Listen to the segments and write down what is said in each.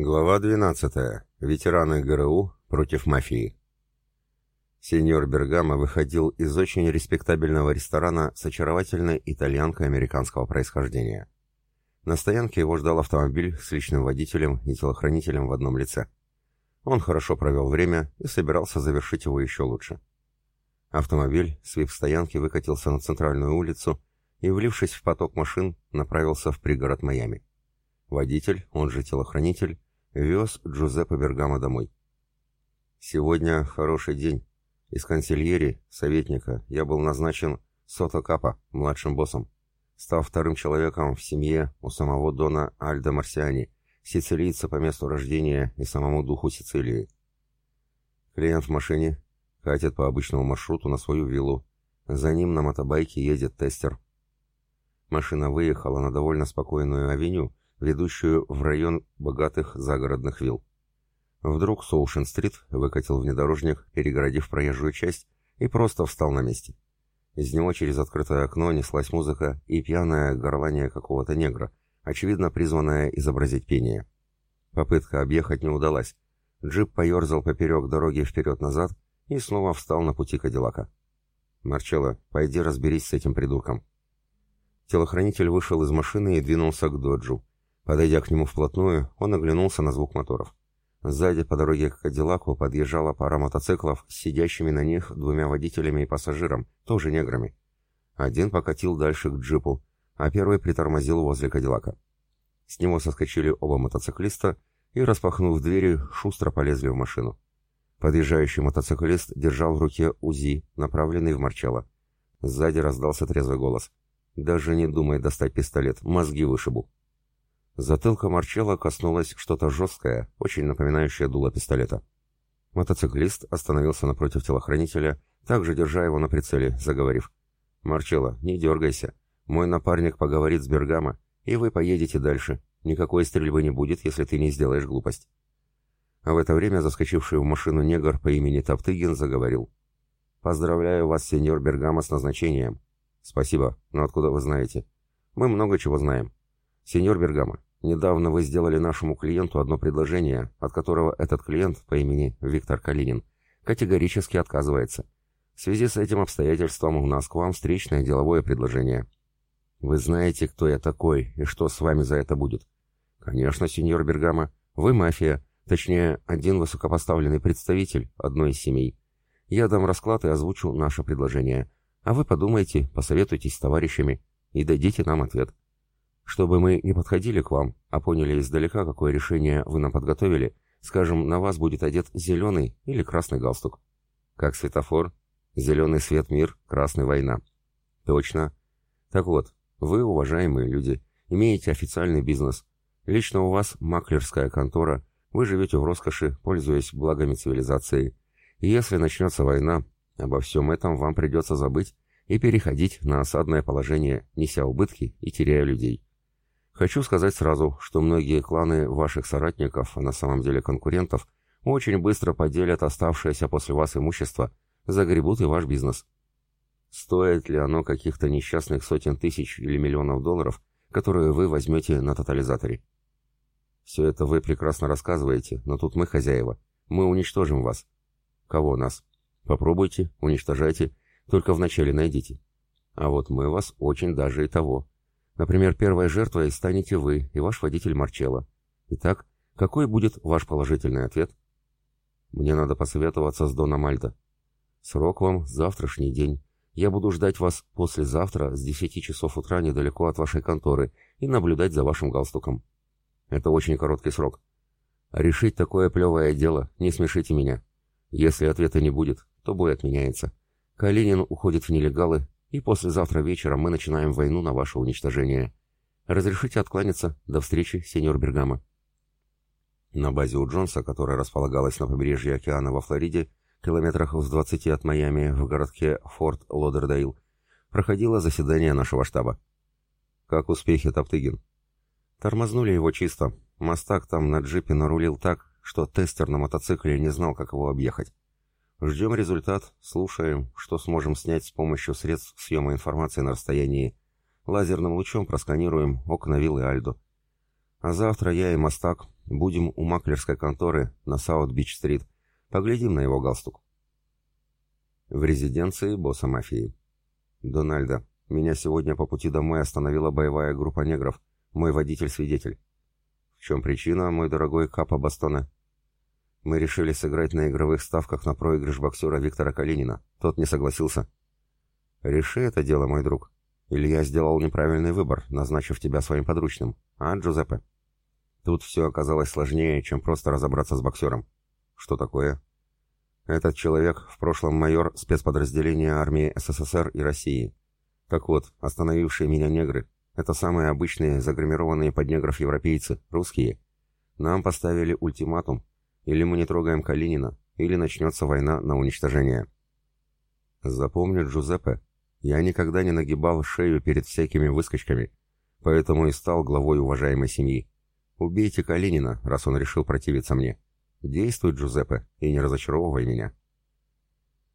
Глава 12. Ветераны ГРУ против мафии. Сеньор Бергамо выходил из очень респектабельного ресторана с очаровательной итальянкой американского происхождения. На стоянке его ждал автомобиль с личным водителем и телохранителем в одном лице. Он хорошо провел время и собирался завершить его еще лучше. Автомобиль с вип-стоянки выкатился на центральную улицу и, влившись в поток машин, направился в пригород Майами. Водитель, он же телохранитель, вез Джузеппе Бергамо домой. «Сегодня хороший день. Из консильери, советника, я был назначен Сото Капа, младшим боссом, став вторым человеком в семье у самого Дона Альдо Марсиани, сицилийца по месту рождения и самому духу Сицилии. Клиент в машине, катит по обычному маршруту на свою виллу. За ним на мотобайке едет тестер. Машина выехала на довольно спокойную авеню, ведущую в район богатых загородных вилл. Вдруг Соушен-стрит выкатил внедорожник, перегородив проезжую часть, и просто встал на месте. Из него через открытое окно неслась музыка и пьяное горлание какого-то негра, очевидно призванное изобразить пение. Попытка объехать не удалась. Джип поерзал поперек дороги вперед-назад и снова встал на пути Кадиллака. «Марчелло, пойди разберись с этим придурком». Телохранитель вышел из машины и двинулся к доджу. Подойдя к нему вплотную, он оглянулся на звук моторов. Сзади по дороге к Кадиллаку подъезжала пара мотоциклов с сидящими на них двумя водителями и пассажиром, тоже неграми. Один покатил дальше к джипу, а первый притормозил возле Кадиллака. С него соскочили оба мотоциклиста и, распахнув двери, шустро полезли в машину. Подъезжающий мотоциклист держал в руке УЗИ, направленный в Марчелло. Сзади раздался трезвый голос. «Даже не думай достать пистолет, мозги вышибу». Затылка Марчелла коснулось что-то жесткое, очень напоминающее дуло пистолета. Мотоциклист остановился напротив телохранителя, также держа его на прицеле, заговорив. «Марчелло, не дергайся. Мой напарник поговорит с Бергамо, и вы поедете дальше. Никакой стрельбы не будет, если ты не сделаешь глупость». А в это время заскочивший в машину негр по имени Топтыгин заговорил. «Поздравляю вас, сеньор Бергамо, с назначением». «Спасибо. Но откуда вы знаете?» «Мы много чего знаем. Сеньор Бергамо, Недавно вы сделали нашему клиенту одно предложение, от которого этот клиент по имени Виктор Калинин категорически отказывается. В связи с этим обстоятельством у нас к вам встречное деловое предложение. Вы знаете, кто я такой и что с вами за это будет? Конечно, сеньор Бергама, вы мафия, точнее, один высокопоставленный представитель одной из семей. Я дам расклад и озвучу наше предложение. А вы подумайте, посоветуйтесь с товарищами и дадите нам ответ. Чтобы мы не подходили к вам, а поняли издалека, какое решение вы нам подготовили, скажем, на вас будет одет зеленый или красный галстук. Как светофор. Зеленый свет мир, красный война. Точно. Так вот, вы, уважаемые люди, имеете официальный бизнес. Лично у вас маклерская контора, вы живете в роскоши, пользуясь благами цивилизации. И если начнется война, обо всем этом вам придется забыть и переходить на осадное положение, неся убытки и теряя людей. Хочу сказать сразу, что многие кланы ваших соратников, а на самом деле конкурентов, очень быстро поделят оставшееся после вас имущество, загребут и ваш бизнес. Стоит ли оно каких-то несчастных сотен тысяч или миллионов долларов, которые вы возьмете на тотализаторе? Все это вы прекрасно рассказываете, но тут мы хозяева. Мы уничтожим вас. Кого нас? Попробуйте, уничтожайте, только вначале найдите. А вот мы вас очень даже и того. Например, первой жертвой станете вы и ваш водитель Марчелло. Итак, какой будет ваш положительный ответ? Мне надо посоветоваться с Доном Альдо. Срок вам завтрашний день. Я буду ждать вас послезавтра с 10 часов утра недалеко от вашей конторы и наблюдать за вашим галстуком. Это очень короткий срок. Решить такое плевое дело, не смешите меня. Если ответа не будет, то бой отменяется. Калинин уходит в нелегалы, и послезавтра вечером мы начинаем войну на ваше уничтожение. Разрешите откланяться. До встречи, сеньор Бергама. На базе у Джонса, которая располагалась на побережье океана во Флориде, километрах в 20 от Майами, в городке Форт Лодердейл, проходило заседание нашего штаба. Как успехи, Топтыгин? Тормознули его чисто. Мастак там на джипе нарулил так, что тестер на мотоцикле не знал, как его объехать. Ждем результат, слушаем, что сможем снять с помощью средств съема информации на расстоянии. Лазерным лучом просканируем окна виллы Альдо. А завтра я и Мастак будем у маклерской конторы на Саут-Бич-стрит. Поглядим на его галстук. В резиденции босса мафии. Дональда, меня сегодня по пути домой остановила боевая группа негров. Мой водитель-свидетель. В чем причина, мой дорогой Капа Бастона? Мы решили сыграть на игровых ставках на проигрыш боксера Виктора Калинина. Тот не согласился. Реши это дело, мой друг. Или я сделал неправильный выбор, назначив тебя своим подручным. А, Джузеппе? Тут все оказалось сложнее, чем просто разобраться с боксером. Что такое? Этот человек в прошлом майор спецподразделения армии СССР и России. Так вот, остановившие меня негры — это самые обычные загримированные под негров европейцы, русские. Нам поставили ультиматум. Или мы не трогаем Калинина, или начнется война на уничтожение. Запомни, Джузеппе, я никогда не нагибал шею перед всякими выскочками, поэтому и стал главой уважаемой семьи. Убейте Калинина, раз он решил противиться мне. Действуй, Джузеппе, и не разочаровывай меня.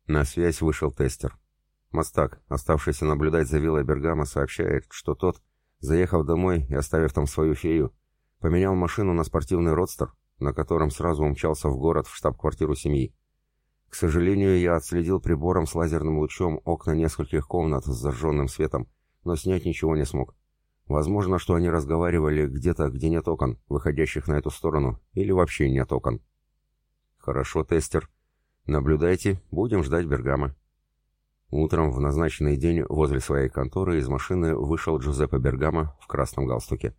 На связь вышел тестер. Мастак, оставшийся наблюдать за виллой Бергама, сообщает, что тот, заехав домой и оставив там свою фею, поменял машину на спортивный родстер, на котором сразу умчался в город в штаб-квартиру семьи. К сожалению, я отследил прибором с лазерным лучом окна нескольких комнат с зажженным светом, но снять ничего не смог. Возможно, что они разговаривали где-то, где нет окон, выходящих на эту сторону, или вообще нет окон. Хорошо, тестер. Наблюдайте, будем ждать Бергама. Утром в назначенный день возле своей конторы из машины вышел Джузеппе Бергама в красном галстуке.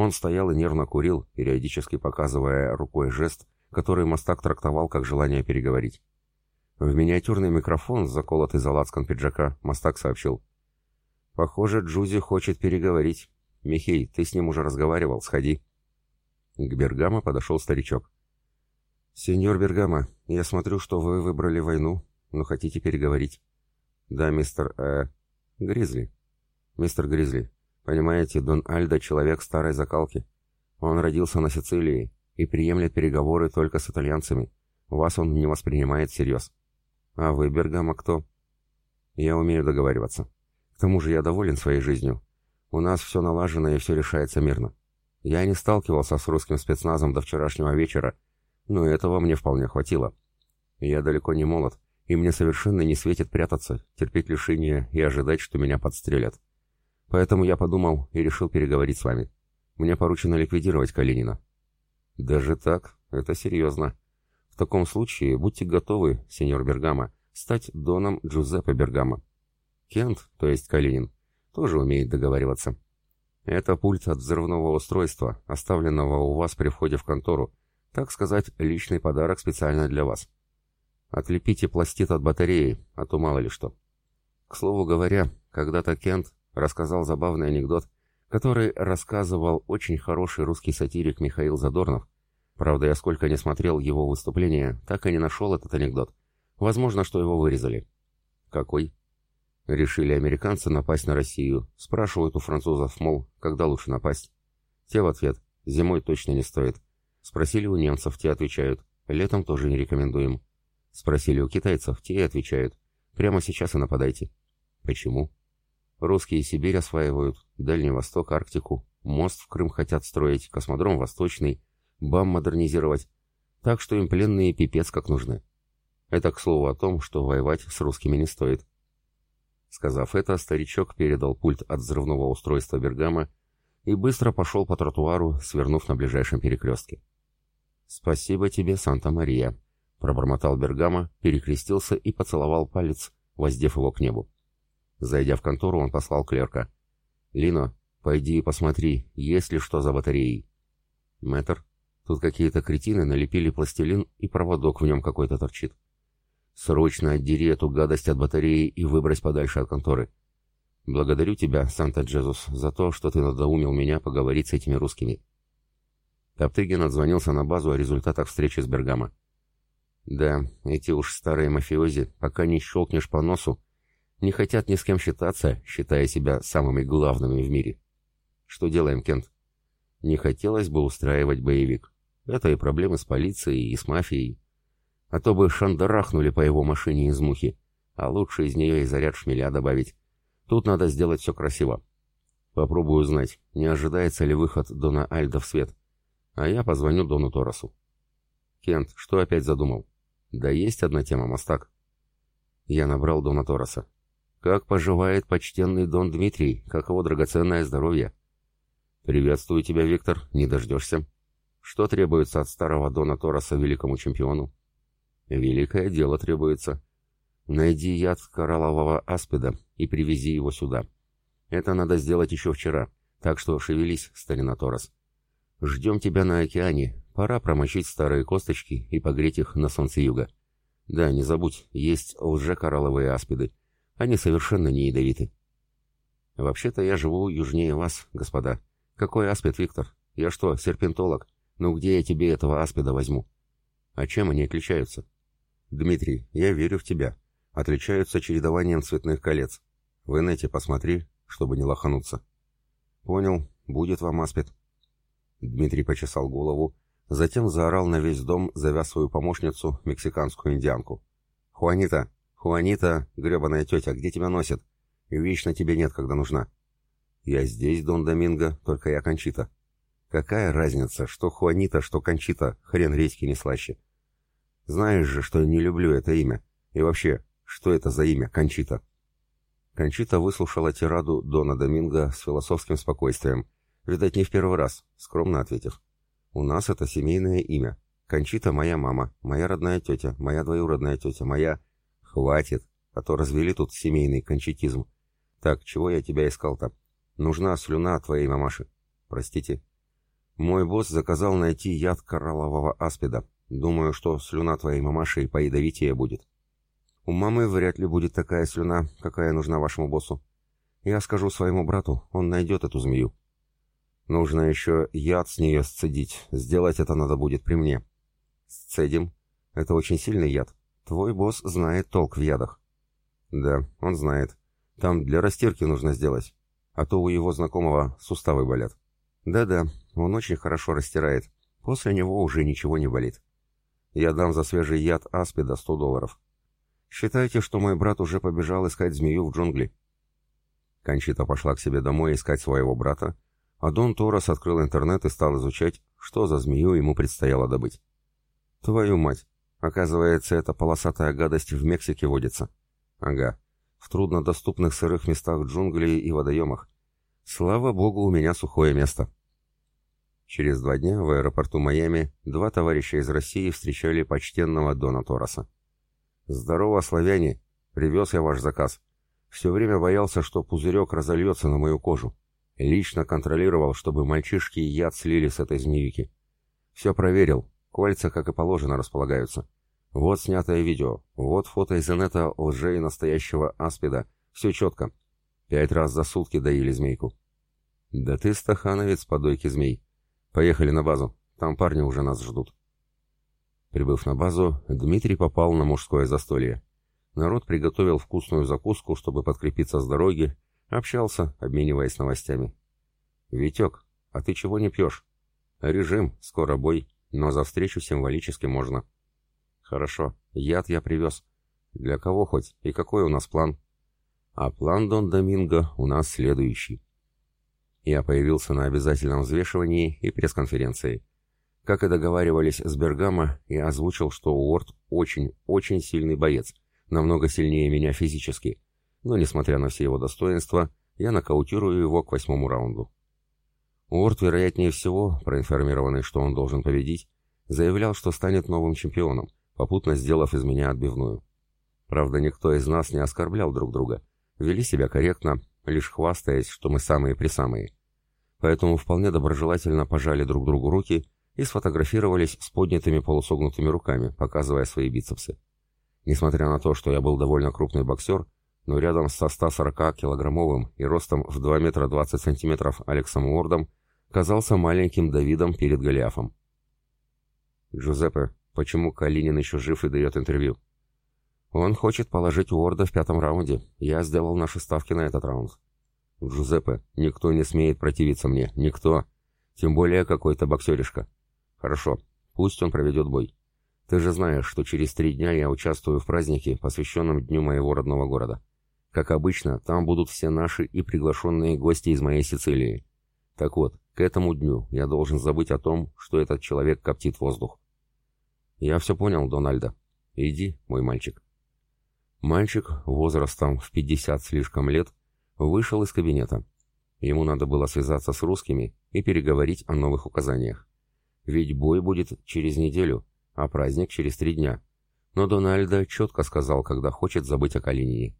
Он стоял и нервно курил, периодически показывая рукой жест, который Мастак трактовал как желание переговорить. В миниатюрный микрофон, заколотый за лацкан пиджака, Мастак сообщил. «Похоже, Джузи хочет переговорить. Михей, ты с ним уже разговаривал, сходи». К Бергамо подошел старичок. «Сеньор Бергама, я смотрю, что вы выбрали войну, но хотите переговорить». «Да, мистер... э... Гризли». «Мистер Гризли, понимаете, Дон Альдо — человек старой закалки. Он родился на Сицилии и приемлет переговоры только с итальянцами. Вас он не воспринимает всерьез». «А вы, Бергама, кто?» «Я умею договариваться. К тому же я доволен своей жизнью. У нас все налажено и все решается мирно. Я не сталкивался с русским спецназом до вчерашнего вечера, но этого мне вполне хватило. Я далеко не молод, и мне совершенно не светит прятаться, терпеть лишения и ожидать, что меня подстрелят. Поэтому я подумал и решил переговорить с вами. Мне поручено ликвидировать Калинина. Даже так? Это серьезно. В таком случае будьте готовы, сеньор Бергама, стать доном Джузеппе Бергама. Кент, то есть Калинин, тоже умеет договариваться. Это пульт от взрывного устройства, оставленного у вас при входе в контору, так сказать, личный подарок специально для вас. Отлепите пластид от батареи, а то мало ли что. К слову говоря, когда-то Кент рассказал забавный анекдот, который рассказывал очень хороший русский сатирик Михаил Задорнов. Правда, я сколько не смотрел его выступления, так и не нашел этот анекдот. Возможно, что его вырезали. Какой? Решили американцы напасть на Россию. Спрашивают у французов, мол, когда лучше напасть. Те в ответ, зимой точно не стоит. Спросили у немцев, те отвечают, летом тоже не рекомендуем. Спросили у китайцев, те и отвечают. Прямо сейчас и нападайте. Почему? Русские Сибирь осваивают, Дальний Восток, Арктику, мост в Крым хотят строить, космодром Восточный, БАМ модернизировать. Так что им пленные пипец как нужны. Это к слову о том, что воевать с русскими не стоит. Сказав это, старичок передал пульт от взрывного устройства Бергама и быстро пошел по тротуару, свернув на ближайшем перекрестке. «Спасибо тебе, Санта-Мария», Пробормотал Бергама, перекрестился и поцеловал палец, воздев его к небу. Зайдя в контору, он послал клерка. «Лино, пойди и посмотри, есть ли что за батареей». «Мэтр, тут какие-то кретины налепили пластилин, и проводок в нем какой-то торчит. Срочно отдери эту гадость от батареи и выбрось подальше от конторы. Благодарю тебя, Санта-Джезус, за то, что ты надоумил меня поговорить с этими русскими». Топтыгин отзвонился на базу о результатах встречи с Бергамо. Да, эти уж старые мафиози, пока не щелкнешь по носу, не хотят ни с кем считаться, считая себя самыми главными в мире. Что делаем, Кент? Не хотелось бы устраивать боевик. Это и проблемы с полицией, и с мафией. А то бы шандарахнули по его машине из мухи, а лучше из нее и заряд шмеля добавить. Тут надо сделать все красиво. Попробую узнать, не ожидается ли выход Дона Альда в свет. А я позвоню Дону Торосу. Кент, что опять задумал? Да есть одна тема, Мостак. Я набрал Дона Тороса. Как поживает почтенный Дон Дмитрий, как его драгоценное здоровье? Приветствую тебя, Виктор, не дождешься. Что требуется от старого Дона Тороса великому чемпиону? Великое дело требуется. Найди яд кораллового аспида и привези его сюда. Это надо сделать еще вчера, так что шевелись, старина Торос. Ждем тебя на океане, пора промочить старые косточки и погреть их на солнце юга. Да, не забудь, есть лжекоралловые аспиды. Они совершенно не ядовиты. Вообще-то я живу южнее вас, господа. Какой аспид, Виктор? Я что, серпентолог? Ну где я тебе этого аспида возьму? А чем они отличаются? Дмитрий, я верю в тебя отличаются чередованием цветных колец. В инете посмотри, чтобы не лохануться. Понял, будет вам аспид. Дмитрий почесал голову, затем заорал на весь дом, завяз свою помощницу, мексиканскую индианку. «Хуанита! Хуанита, гребаная тетя, где тебя носит? Вечно тебе нет, когда нужна». «Я здесь, Дон Доминго, только я Кончита». «Какая разница, что Хуанита, что Кончита, хрен редьки не слаще». «Знаешь же, что я не люблю это имя. И вообще, что это за имя, Кончита? Кончита выслушала тираду Дона Доминго с философским спокойствием. Видать, не в первый раз, скромно ответив. У нас это семейное имя. Кончита моя мама, моя родная тетя, моя двоюродная тетя, моя... Хватит, а то развели тут семейный кончитизм. Так, чего я тебя искал-то? Нужна слюна твоей мамаши. Простите. Мой босс заказал найти яд кораллового аспида. Думаю, что слюна твоей мамаши поядовитее будет. У мамы вряд ли будет такая слюна, какая нужна вашему боссу. Я скажу своему брату, он найдет эту змею. Нужно еще яд с нее сцедить. Сделать это надо будет при мне. Сцедим. Это очень сильный яд. Твой босс знает толк в ядах. Да, он знает. Там для растирки нужно сделать. А то у его знакомого суставы болят. Да-да, он очень хорошо растирает. После него уже ничего не болит. Я дам за свежий яд аспида 100 долларов. Считайте, что мой брат уже побежал искать змею в джунгли. Кончита пошла к себе домой искать своего брата, а Дон Торос открыл интернет и стал изучать, что за змею ему предстояло добыть. Твою мать! Оказывается, эта полосатая гадость в Мексике водится. Ага, в труднодоступных сырых местах джунглей и водоемах. Слава богу, у меня сухое место. Через два дня в аэропорту Майами два товарища из России встречали почтенного Дона Тороса. «Здорово, славяне! Привез я ваш заказ. Все время боялся, что пузырек разольется на мою кожу. Лично контролировал, чтобы мальчишки яд слили с этой змеюки. Все проверил. Кольца, как и положено, располагаются. Вот снятое видео. Вот фото из инета лжей настоящего аспида. Все четко. Пять раз за сутки доили змейку. Да ты стахановец по дойке змей. Поехали на базу. Там парни уже нас ждут. Прибыв на базу, Дмитрий попал на мужское застолье. Народ приготовил вкусную закуску, чтобы подкрепиться с дороги, общался, обмениваясь новостями. «Витек, а ты чего не пьешь?» «Режим, скоро бой, но за встречу символически можно». «Хорошо, яд я привез. Для кого хоть и какой у нас план?» «А план Дон Доминго у нас следующий». Я появился на обязательном взвешивании и пресс-конференции. Как и договаривались с Бергамо, я озвучил, что Уорд очень, очень сильный боец, намного сильнее меня физически, но, несмотря на все его достоинства, я нокаутирую его к восьмому раунду. Уорд, вероятнее всего, проинформированный, что он должен победить, заявлял, что станет новым чемпионом, попутно сделав из меня отбивную. Правда, никто из нас не оскорблял друг друга, вели себя корректно, лишь хвастаясь, что мы самые-присамые. Поэтому вполне доброжелательно пожали друг другу руки и сфотографировались с поднятыми полусогнутыми руками, показывая свои бицепсы. Несмотря на то, что я был довольно крупный боксер, но рядом со 140-килограммовым и ростом в 2 метра 20 сантиметров Алексом Уордом казался маленьким Давидом перед Голиафом. «Джузеппе, почему Калинин еще жив и дает интервью?» «Он хочет положить Уорда в пятом раунде. Я сделал наши ставки на этот раунд». «Джузеппе, никто не смеет противиться мне. Никто. Тем более какой-то боксеришка. Хорошо, пусть он проведет бой. Ты же знаешь, что через три дня я участвую в празднике, посвященном Дню моего родного города. Как обычно, там будут все наши и приглашенные гости из моей Сицилии. Так вот, к этому дню я должен забыть о том, что этот человек коптит воздух. Я все понял, Дональда. Иди, мой мальчик. Мальчик, возрастом в 50 слишком лет, вышел из кабинета. Ему надо было связаться с русскими и переговорить о новых указаниях. Ведь бой будет через неделю, а праздник через три дня. Но Дональда четко сказал, когда хочет забыть о Калинии.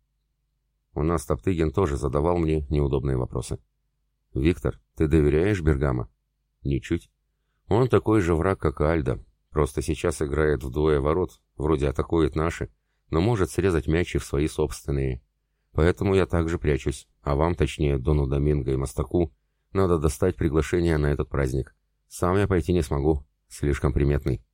У нас Топтыгин тоже задавал мне неудобные вопросы. «Виктор, ты доверяешь Бергама?» «Ничуть. Он такой же враг, как и Альда. Просто сейчас играет вдвое ворот, вроде атакует наши, но может срезать мячи в свои собственные. Поэтому я также прячусь, а вам, точнее, Дону Доминго и Мастаку, надо достать приглашение на этот праздник. Сам я пойти не смогу, слишком приметный».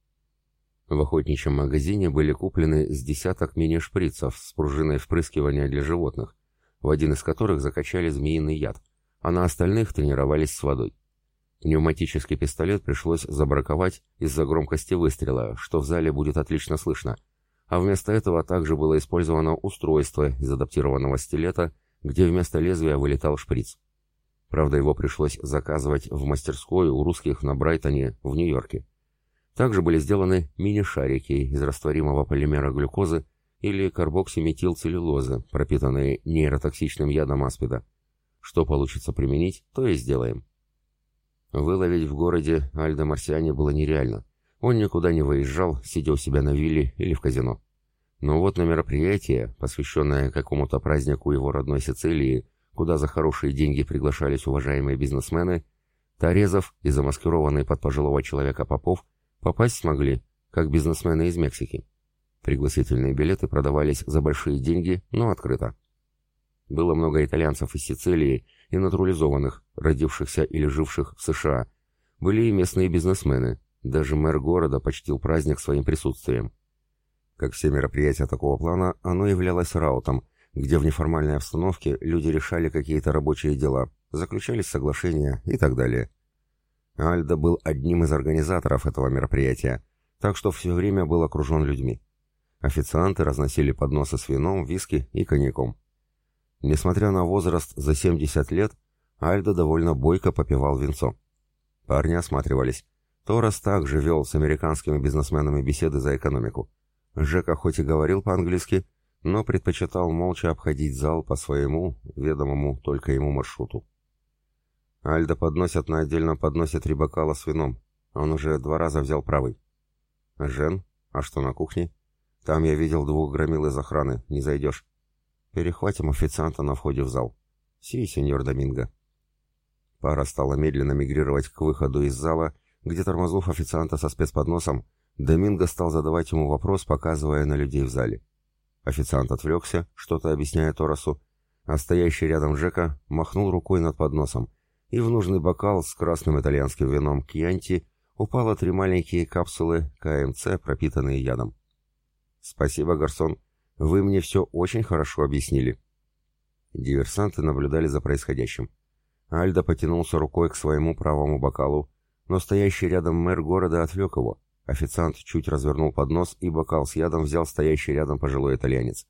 В охотничьем магазине были куплены с десяток мини-шприцев с пружиной впрыскивания для животных, в один из которых закачали змеиный яд, а на остальных тренировались с водой. Пневматический пистолет пришлось забраковать из-за громкости выстрела, что в зале будет отлично слышно, а вместо этого также было использовано устройство из адаптированного стилета, где вместо лезвия вылетал шприц. Правда, его пришлось заказывать в мастерской у русских на Брайтоне в Нью-Йорке. Также были сделаны мини-шарики из растворимого полимера глюкозы или карбоксиметилцеллюлозы, пропитанные нейротоксичным ядом аспида. Что получится применить, то и сделаем. Выловить в городе Альдо Марсиане было нереально. Он никуда не выезжал, сидя у себя на вилле или в казино. Но вот на мероприятие, посвященное какому-то празднику его родной Сицилии, куда за хорошие деньги приглашались уважаемые бизнесмены, Торезов и замаскированный под пожилого человека Попов Попасть смогли, как бизнесмены из Мексики. Пригласительные билеты продавались за большие деньги, но открыто. Было много итальянцев из Сицилии и натурализованных, родившихся или живших в США. Были и местные бизнесмены. Даже мэр города почтил праздник своим присутствием. Как все мероприятия такого плана, оно являлось раутом, где в неформальной обстановке люди решали какие-то рабочие дела, заключались соглашения и так далее. Альдо был одним из организаторов этого мероприятия, так что все время был окружен людьми. Официанты разносили подносы с вином, виски и коньяком. Несмотря на возраст за 70 лет, Альдо довольно бойко попивал винцо. Парни осматривались. Торос также вел с американскими бизнесменами беседы за экономику. Жека хоть и говорил по-английски, но предпочитал молча обходить зал по своему, ведомому только ему маршруту. Альда подносят на отдельном подносе три бокала с вином. Он уже два раза взял правый. Жен? А что на кухне? Там я видел двух громил из охраны. Не зайдешь. Перехватим официанта на входе в зал. Си, сеньор Доминго. Пара стала медленно мигрировать к выходу из зала, где тормознув официанта со спецподносом, Доминго стал задавать ему вопрос, показывая на людей в зале. Официант отвлекся, что-то объясняя Торосу, а стоящий рядом Джека махнул рукой над подносом, и в нужный бокал с красным итальянским вином Кьянти упало три маленькие капсулы КМЦ, пропитанные ядом. «Спасибо, Гарсон. Вы мне все очень хорошо объяснили». Диверсанты наблюдали за происходящим. Альдо потянулся рукой к своему правому бокалу, но стоящий рядом мэр города отвлек его. Официант чуть развернул поднос, и бокал с ядом взял стоящий рядом пожилой итальянец.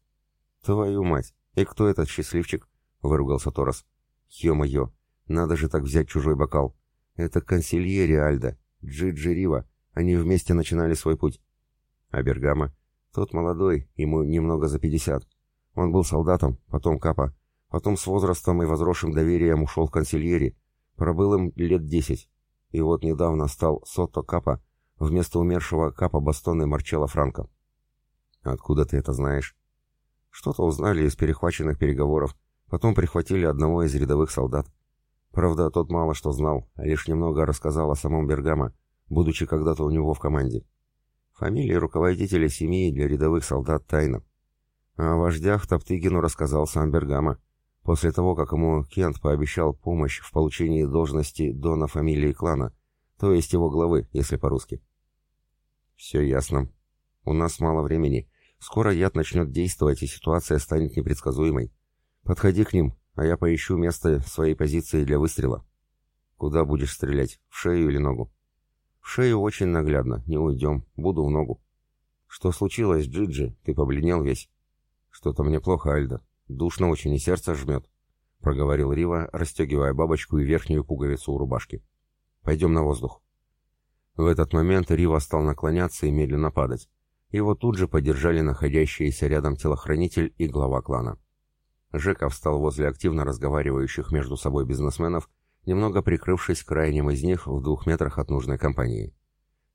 «Твою мать! И кто этот счастливчик?» — выругался Торос. «Ё-моё! Надо же так взять чужой бокал. Это консильери Альда, Джиджи Рива. Они вместе начинали свой путь. А Бергама? Тот молодой, ему немного за пятьдесят. Он был солдатом, потом капа. Потом с возрастом и возросшим доверием ушел в консильери. Пробыл им лет десять. И вот недавно стал Сотто Капа вместо умершего Капа Бастоны Марчелло Франко. Откуда ты это знаешь? Что-то узнали из перехваченных переговоров. Потом прихватили одного из рядовых солдат. Правда, тот мало что знал, а лишь немного рассказал о самом Бергамо, будучи когда-то у него в команде. Фамилии руководителя семьи для рядовых солдат тайна. А о вождях Топтыгину рассказал сам Бергамо, после того, как ему Кент пообещал помощь в получении должности дона фамилии клана, то есть его главы, если по-русски. «Все ясно. У нас мало времени. Скоро яд начнет действовать, и ситуация станет непредсказуемой. Подходи к ним, а я поищу место своей позиции для выстрела. Куда будешь стрелять, в шею или ногу? Шею очень наглядно, не уйдем, буду в ногу. Что случилось, Джиджи? Ты побледнел весь. Что-то мне плохо, Альда. Душно очень и сердце жмет», — проговорил Рива, расстегивая бабочку и верхнюю пуговицу у рубашки. «Пойдем на воздух». В этот момент Рива стал наклоняться и медленно падать. Его тут же поддержали находящиеся рядом телохранитель и глава клана. Жека встал возле активно разговаривающих между собой бизнесменов, немного прикрывшись крайним из них в двух метрах от нужной компании.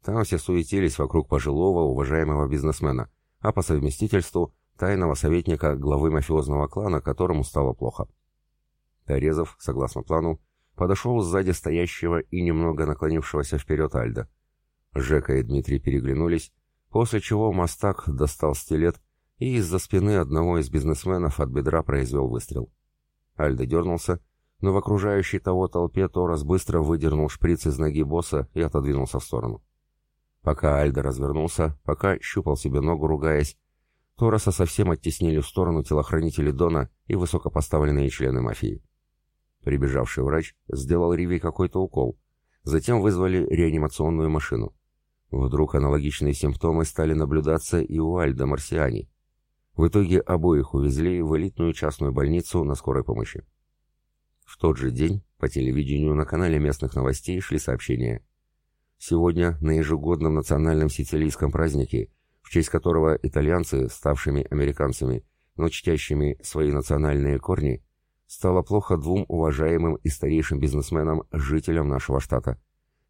Там все суетились вокруг пожилого, уважаемого бизнесмена, а по совместительству тайного советника главы мафиозного клана, которому стало плохо. Торезов, согласно плану, подошел сзади стоящего и немного наклонившегося вперед Альда. Жека и Дмитрий переглянулись, после чего Мастак достал стилет и из-за спины одного из бизнесменов от бедра произвел выстрел. Альда дернулся, но в окружающей того толпе Торос быстро выдернул шприц из ноги босса и отодвинулся в сторону. Пока Альда развернулся, пока щупал себе ногу, ругаясь, Тороса совсем оттеснили в сторону телохранители Дона и высокопоставленные члены мафии. Прибежавший врач сделал Риви какой-то укол, затем вызвали реанимационную машину. Вдруг аналогичные симптомы стали наблюдаться и у Альда Марсиани. В итоге обоих увезли в элитную частную больницу на скорой помощи. В тот же день по телевидению на канале местных новостей шли сообщения. Сегодня, на ежегодном национальном сицилийском празднике, в честь которого итальянцы, ставшими американцами, но чтящими свои национальные корни, стало плохо двум уважаемым и старейшим бизнесменам, жителям нашего штата.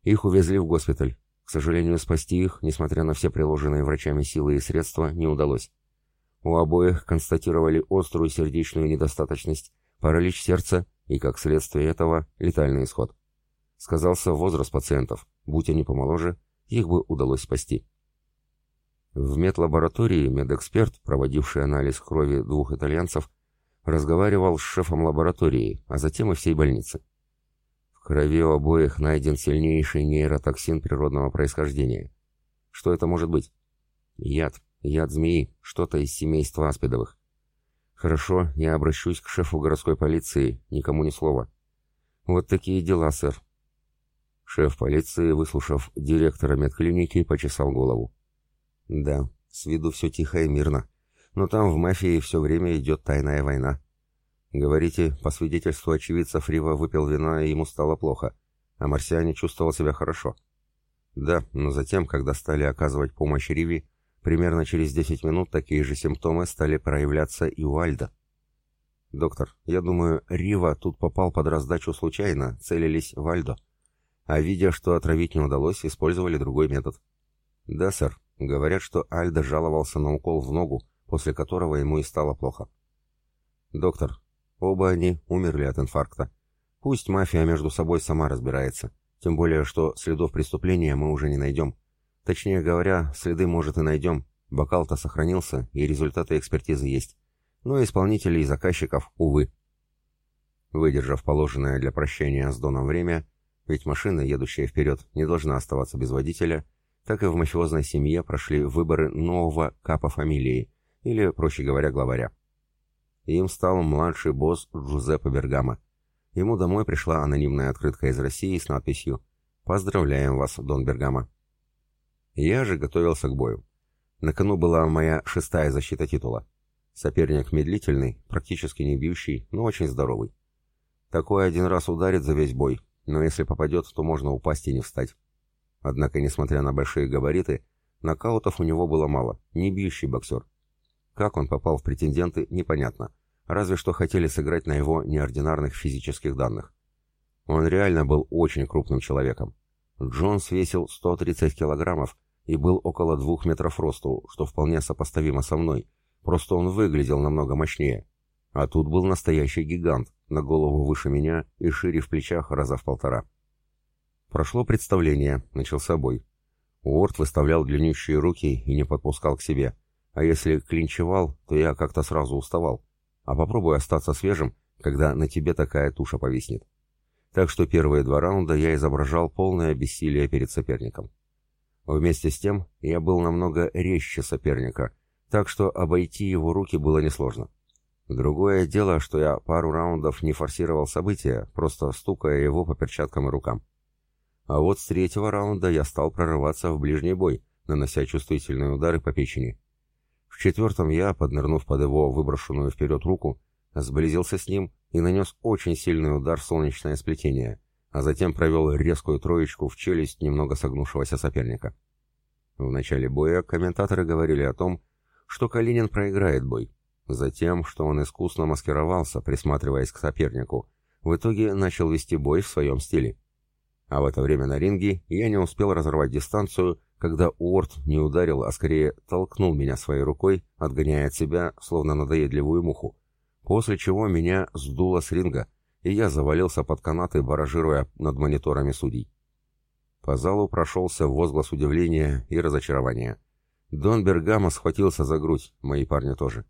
Их увезли в госпиталь. К сожалению, спасти их, несмотря на все приложенные врачами силы и средства, не удалось. У обоих констатировали острую сердечную недостаточность, паралич сердца и, как следствие этого, летальный исход. Сказался возраст пациентов. Будь они помоложе, их бы удалось спасти. В медлаборатории медэксперт, проводивший анализ крови двух итальянцев, разговаривал с шефом лаборатории, а затем и всей больницы. В крови у обоих найден сильнейший нейротоксин природного происхождения. Что это может быть? Яд, яд змеи, что-то из семейства аспидовых. Хорошо, я обращусь к шефу городской полиции, никому ни слова. Вот такие дела, сэр. Шеф полиции, выслушав директора медклиники, почесал голову. Да, с виду все тихо и мирно. Но там в мафии все время идет тайная война. Говорите, по свидетельству очевидцев, Рива выпил вина, и ему стало плохо, а марсиане чувствовал себя хорошо. Да, но затем, когда стали оказывать помощь Риве, примерно через 10 минут такие же симптомы стали проявляться и у Альда. «Доктор, я думаю, Рива тут попал под раздачу случайно, целились в Альдо. А видя, что отравить не удалось, использовали другой метод». «Да, сэр. Говорят, что Альдо жаловался на укол в ногу, после которого ему и стало плохо. «Доктор, оба они умерли от инфаркта. Пусть мафия между собой сама разбирается, тем более, что следов преступления мы уже не найдем. Точнее говоря, следы, может, и найдем. Бокал-то сохранился, и результаты экспертизы есть. Но исполнителей и заказчиков, увы». Выдержав положенное для прощения с Доном время, ведь машина, едущая вперед, не должна оставаться без водителя, так и в мафиозной семье прошли выборы нового капа фамилии, или, проще говоря, главаря. Им стал младший босс Джузеппе Бергамо. Ему домой пришла анонимная открытка из России с надписью «Поздравляем вас, Дон Бергамо». Я же готовился к бою. На кону была моя шестая защита титула. Соперник медлительный, практически не бьющий, но очень здоровый. Такой один раз ударит за весь бой, но если попадет, то можно упасть и не встать. Однако, несмотря на большие габариты, нокаутов у него было мало, не бьющий боксер. Как он попал в претенденты, непонятно. Разве что хотели сыграть на его неординарных физических данных. Он реально был очень крупным человеком. Джонс весил 130 килограммов и был около двух метров росту, что вполне сопоставимо со мной. Просто он выглядел намного мощнее. А тут был настоящий гигант, на голову выше меня и шире в плечах раза в полтора. Прошло представление, начался бой. Уорд выставлял длиннющие руки и не подпускал к себе. А если клинчевал, то я как-то сразу уставал. А попробуй остаться свежим, когда на тебе такая туша повиснет. Так что первые два раунда я изображал полное бессилие перед соперником. Вместе с тем я был намного резче соперника, так что обойти его руки было несложно. Другое дело, что я пару раундов не форсировал события, просто стукая его по перчаткам и рукам. А вот с третьего раунда я стал прорываться в ближний бой, нанося чувствительные удары по печени. В четвертом я, поднырнув под его выброшенную вперед руку, сблизился с ним и нанес очень сильный удар в солнечное сплетение, а затем провел резкую троечку в челюсть немного согнувшегося соперника. В начале боя комментаторы говорили о том, что Калинин проиграет бой, затем, что он искусно маскировался, присматриваясь к сопернику, в итоге начал вести бой в своем стиле. А в это время на ринге я не успел разорвать дистанцию, когда Уорд не ударил, а скорее толкнул меня своей рукой, отгоняя от себя, словно надоедливую муху, после чего меня сдуло с ринга, и я завалился под канаты, баражируя над мониторами судей. По залу прошелся возглас удивления и разочарования. Дон Бергамо схватился за грудь, мои парни тоже.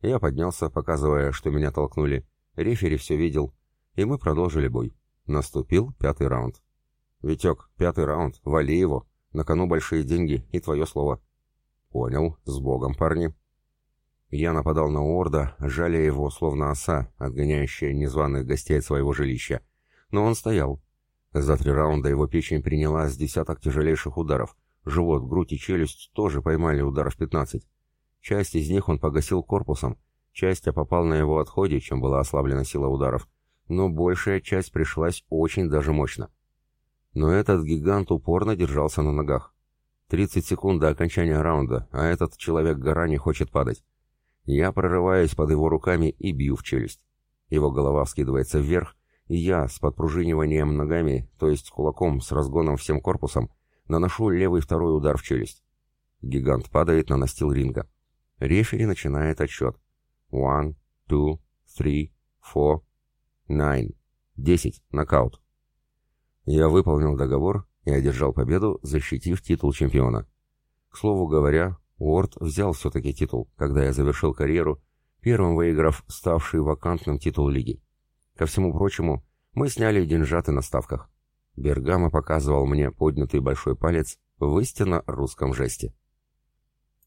Я поднялся, показывая, что меня толкнули. Рефери все видел, и мы продолжили бой. Наступил пятый раунд. «Витек, пятый раунд, вали его. На кону большие деньги и твое слово». «Понял. С Богом, парни». Я нападал на Уорда, жаля его, словно оса, отгоняющая незваных гостей от своего жилища. Но он стоял. За три раунда его печень приняла с десяток тяжелейших ударов. Живот, грудь и челюсть тоже поймали ударов 15. Часть из них он погасил корпусом, часть я попал на его отходе, чем была ослаблена сила ударов, но большая часть пришлась очень даже мощно. Но этот гигант упорно держался на ногах. 30 секунд до окончания раунда, а этот человек-гора не хочет падать. Я прорываюсь под его руками и бью в челюсть. Его голова вскидывается вверх, и я с подпружиниванием ногами, то есть кулаком с разгоном всем корпусом, наношу левый второй удар в челюсть. Гигант падает на настил ринга. Рефери начинает отсчет. One, two, three, four, nine. Десять. Нокаут. Я выполнил договор и одержал победу, защитив титул чемпиона. К слову говоря, Уорд взял все-таки титул, когда я завершил карьеру, первым выиграв ставший вакантным титул лиги. Ко всему прочему, мы сняли деньжаты на ставках. Бергамо показывал мне поднятый большой палец в истинно русском жесте.